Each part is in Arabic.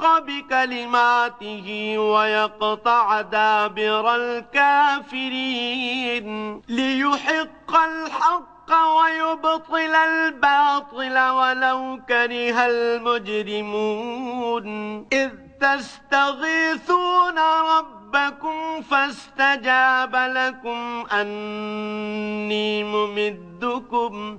بكلماته ويقطع دابر الكافرين. ليحق الحق ويبطل الباطل ولو كره المجرمون. إذ تستغيثون ربكم فاستجاب لكم أني ممدكم.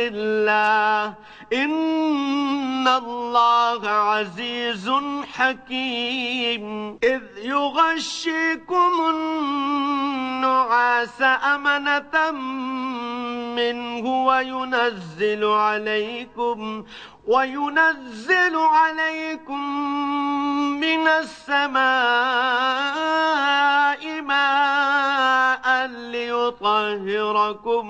الله إن الله عزيز حكيم. إذ يغشيكم النعاس أمنة منه وينزل عليكم وينزل عليكم من السماء ماء ليطهركم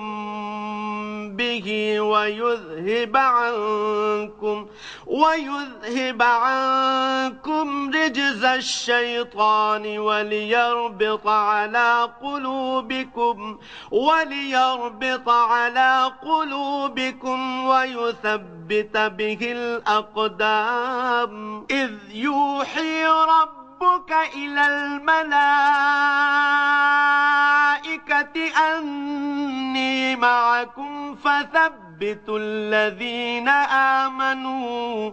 به ويذهب عنكم ويذهب عنكم رجز الشيطان وليربط على قلوبكم وليربط على قلوبكم ويثبت به الأقدام إذ يوحي رب ربك إلى الملائكة أني معكم فثبتوا الذين آمنوا.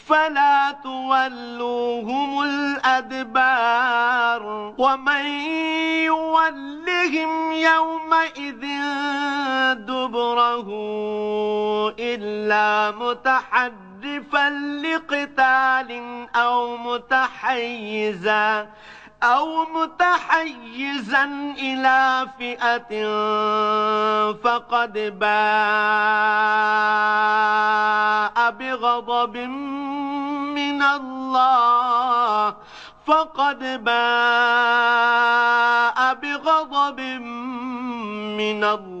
فلا تولوهم الأدبار ومن يولهم يومئذ دبره إلا متحدفا لقتال أو متحيزا أو متحيزا إلى فئة فقد باء بغضب من الله فقد باء بغضب من الله.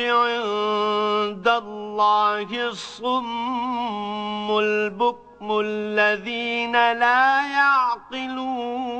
عند الله الصم البكم الذين لا يعقلون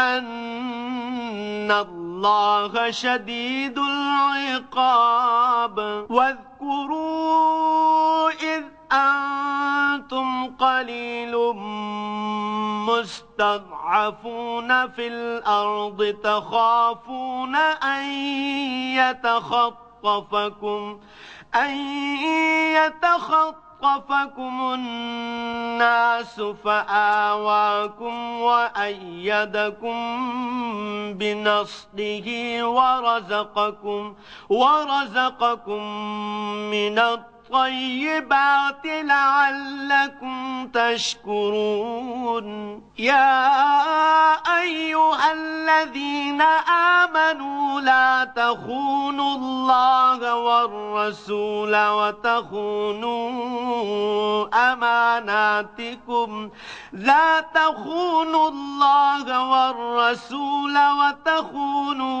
أن الله شديد العقاب. واذكروا إذ أنتم قليل مستضعفون في الأرض تخافون أن يتخطفكم أن يتخطفكم. خطفكم الناس فآواكم وأيدكم بنصره ورزقكم ورزقكم من الطيب الطيبات لعلكم تشكرون. يا أيها الذين آمنوا لا تخونوا الله والرسول وتخونوا أماناتكم. لا تخونوا الله والرسول وتخونوا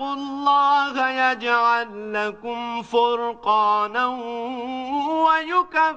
الله يجعل لكم فرقانا ويكفر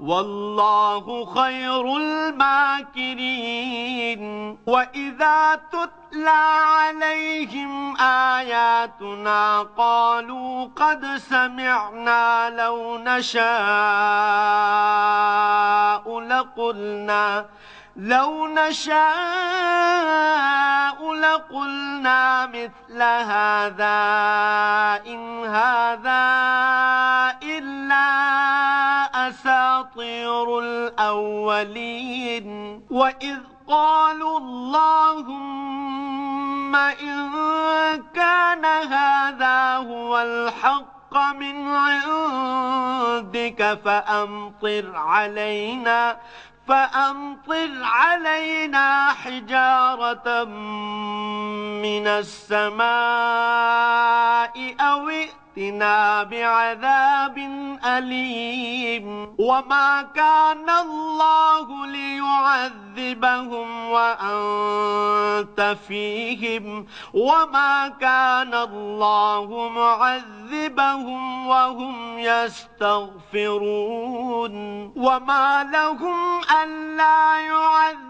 والله خير الماكرين. وإذا تتلى عليهم آياتنا قالوا قد سمعنا لو نشاء لقلنا لو نشاء لقلنا مثل هذا إن هذا إلا أساطير الأولين. وإذ قالوا اللهم إن كان هذا هو الحق من عندك فأمطر علينا. فأمطر علينا حجارة من السماء أو ائتنا بعذاب أليم. وما كان الله ليعذبهم وأنت فيهم. وما كان الله معذبهم وهم يستغفرون. وما لهم ألا يعذبهم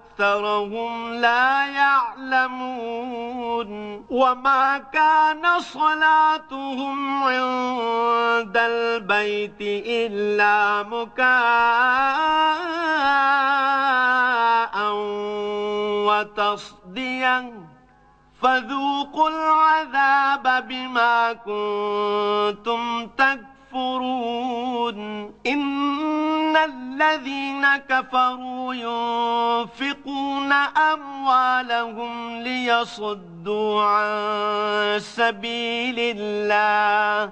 أكثرهم لا يعلمون وما كان صلاتهم عند البيت إلا مكاء وتصديا. فذوقوا العذاب بما كنتم تكفرون. إن الذين كفروا ينفقون أموالهم ليصدوا عن سبيل الله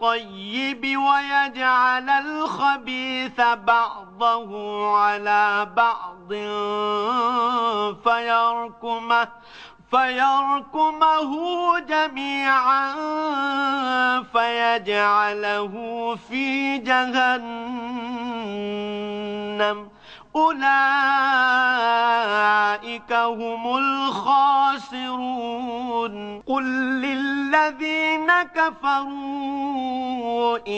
الطيب ويجعل الخبيث بعضه على بعض فيركمه فيركمه جميعا فيجعله في جهنم. أولئك هم الخاسرون. قل للذين كفروا إن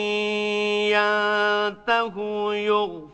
ينتهوا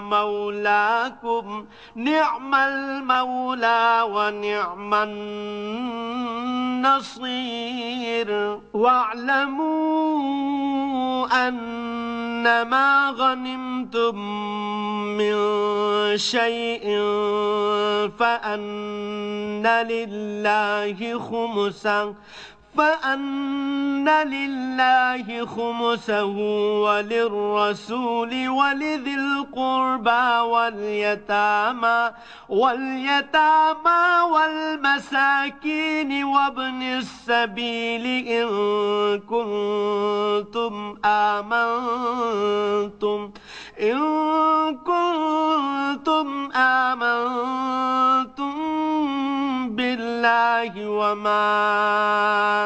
مولاكم نعم المولى ونعم النصير. واعلموا أن ما غنمتم من شيء فأن لله خمسه فأن لله خمسه وللرسول ولذي القربى واليتامى واليتامى والمساكين وابن السبيل إن كنتم آمنتم إن كنتم آمنتم بالله وما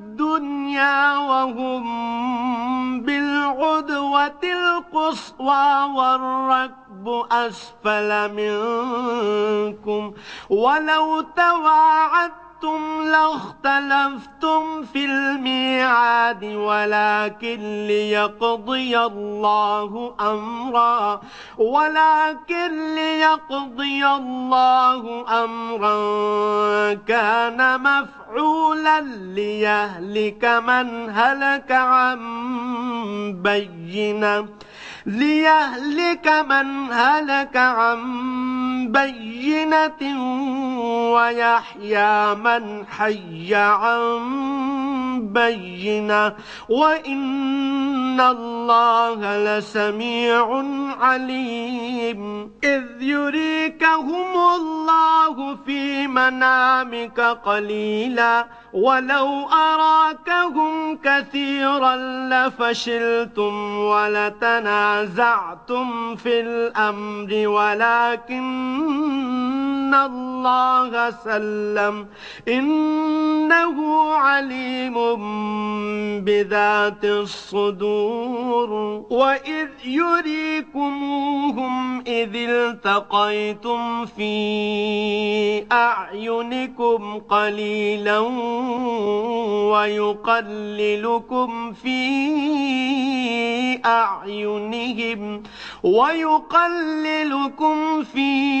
وهم بالعدوة القصوى والركب أسفل منكم ولو تواعدتم شئتم لاختلفتم في الميعاد ولكن ليقضي الله أمرا. ولكن ليقضي الله أمرا. كان مفعولا ليهلك من هلك عن بينة. ليهلك من هلك عن بينة ويحيى من حي عن بينة وإن الله لسميع عليم إذ يريكهم الله في منامك قليلا ولو أراكهم كثيرا لفشلتم ولتنازعتم في الأمر ولكن الله سلم إنه عليم بذات الصدور وإذ يريكموهم إذ التقيتم في أعينكم قليلا ويقللكم في أعينهم ويقللكم في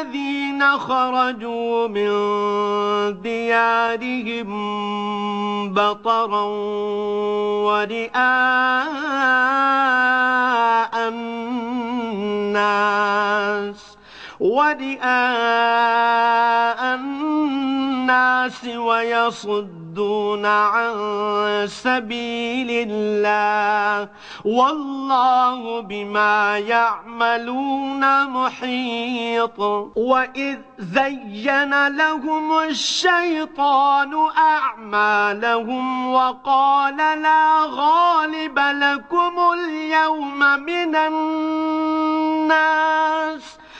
الذين خرجوا من ديارهم بطرا ورئاء الناس ورئاء الناس ويصدون عن سبيل الله. والله بما يعملون محيط. وإذ زين لهم الشيطان أعمالهم وقال لا غالب لكم اليوم من الناس.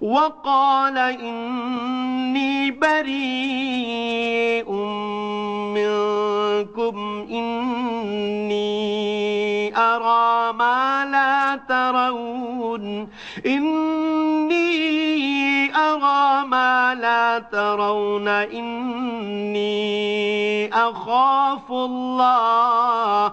وقال إني بريء منكم إني أرى ما لا ترون إني أرى ما لا ترون إني أخاف الله.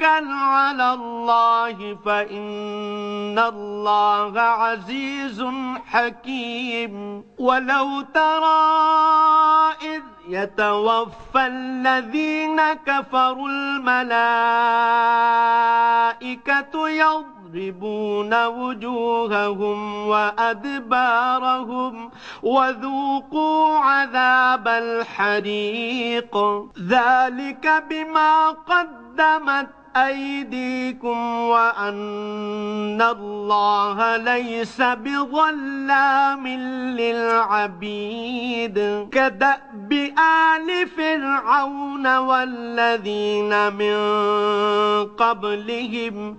توكل على الله فإن الله عزيز حكيم. ولو ترى إذ يتوفى الذين كفروا الملائكة يضربون وجوههم وأدبارهم وذوقوا عذاب الحريق. ذلك بما قدمت أيديكم وأن الله ليس بظلام للعبيد كدأب آل فرعون والذين من قبلهم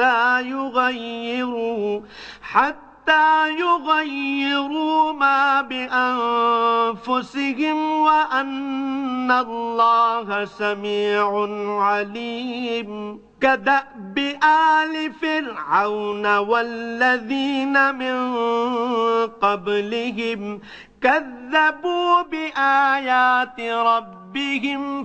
حتى يغيروا حتى يغيروا ما بأنفسهم وأن الله سميع عليم. كدأب آل فرعون والذين من قبلهم كذبوا بآيات ربهم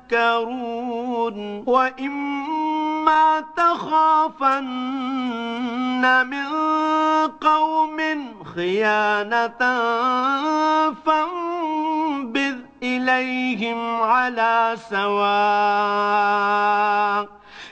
وإما تخافن من قوم خيانة فانبذ إليهم على سواء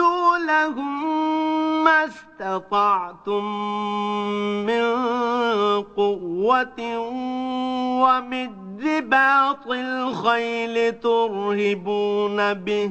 وأعدوا لهم ما استطعتم من قوة ومن رباط الخيل ترهبون به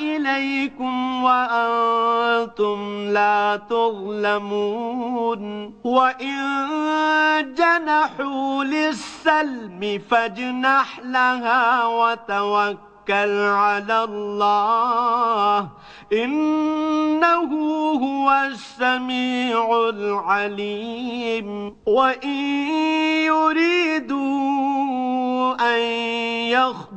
إليكم وأنتم لا تظلمون وإن جنحوا للسلم فاجنح لها وتوكل على الله إنه هو السميع العليم وإن يريدوا أن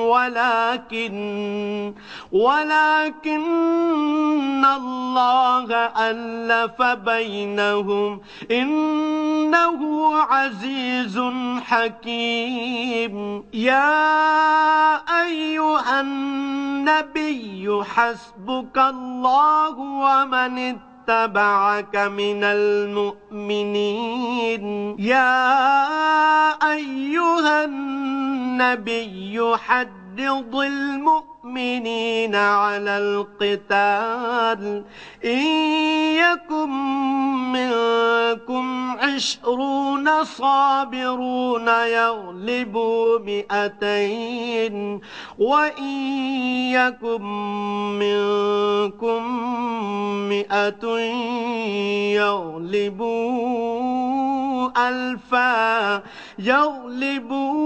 ولكن ولكن الله ألف بينهم إنه عزيز حكيم. يا أيها النبي حسبك الله ومن اتبعك من المؤمنين. يا أيها النبي حدض المؤمنين على القتال. إن يكن منكم عشرون صابرون يغلبوا مئتين. وإن يكن منكم مئة يغلبوا ألفا. يغلبوا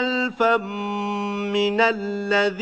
ألفا من الذين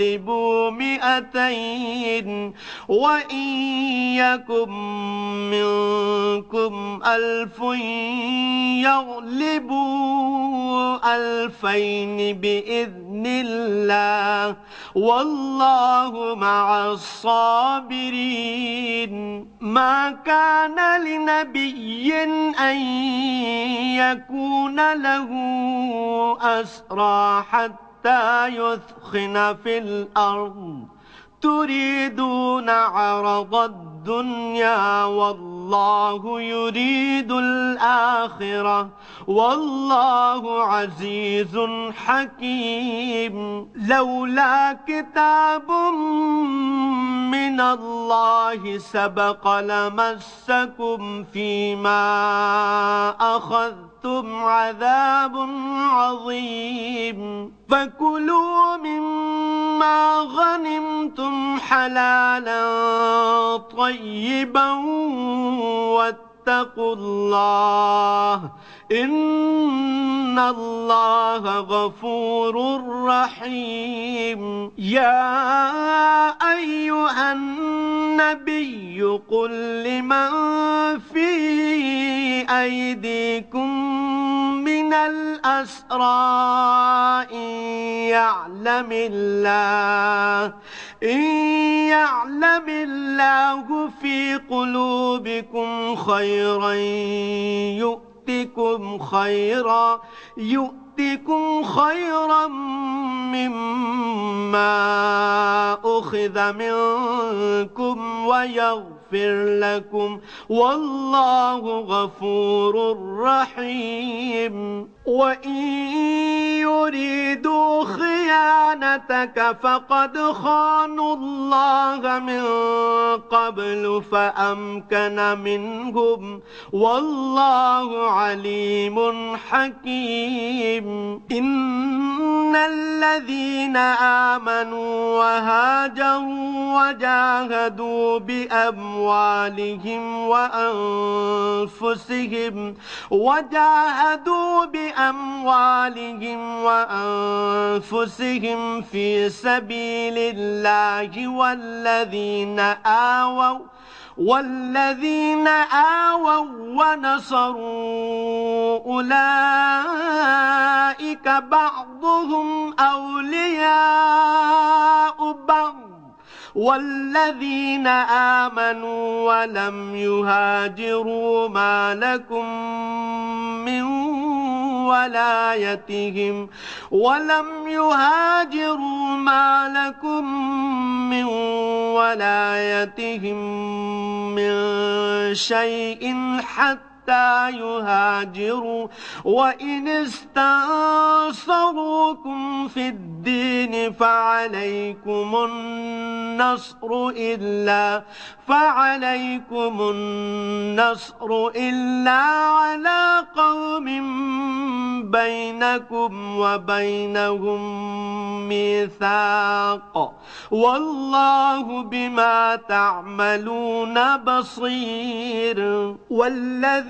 يغلبوا مئتين وإن يكن منكم ألف يغلبوا ألفين بإذن الله والله مع الصابرين ما كان لنبي أن يكون له أسرى حتى يثخن في الأرض. تريدون عرض الدنيا والله يريد الآخرة. والله عزيز حكيم. لولا كتاب من الله سبق لمسكم فيما أخذتم عذاب عظيم. فكلوا مما غنمتم حلالا طيبا واتقوا الله. إن الله غفور رحيم. يا أيها النبي قل لمن في أيديكم من الأسرى إن يعلم الله إن يعلم الله في قلوبكم خيرا يؤتكم خيرا يؤتكم خيرا مما أخذ منكم ويغفر لكم. والله غفور رحيم. وإن يريدوا خيانتك فقد خانوا الله من قبل فأمكن منهم والله عليم حكيم. إن الذين آمنوا وهاجروا وجاهدوا بأموالهم وأنفسهم وجاهدوا بأموالهم وأنفسهم في سبيل الله والذين آووا والذين آووا ونصروا أولئك بعضهم أولياء بعض. والذين آمنوا ولم يهاجروا ما لكم من ولايتهم ولم يهاجروا ما لكم من ولايتهم من شيء حتى حتى يهاجروا. وإن استنصروكم في الدين فعليكم النصر إلا فعليكم النصر إلا على قوم بينكم وبينهم ميثاق. والله بما تعملون بصير.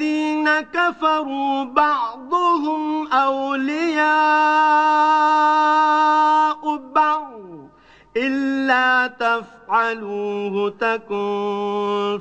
والذين كفروا بعضهم أولياء بعض إلا تفعلوه تكن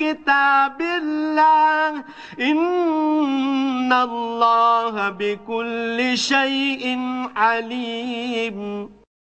كتاب الله. إن الله بكل شيء عليم.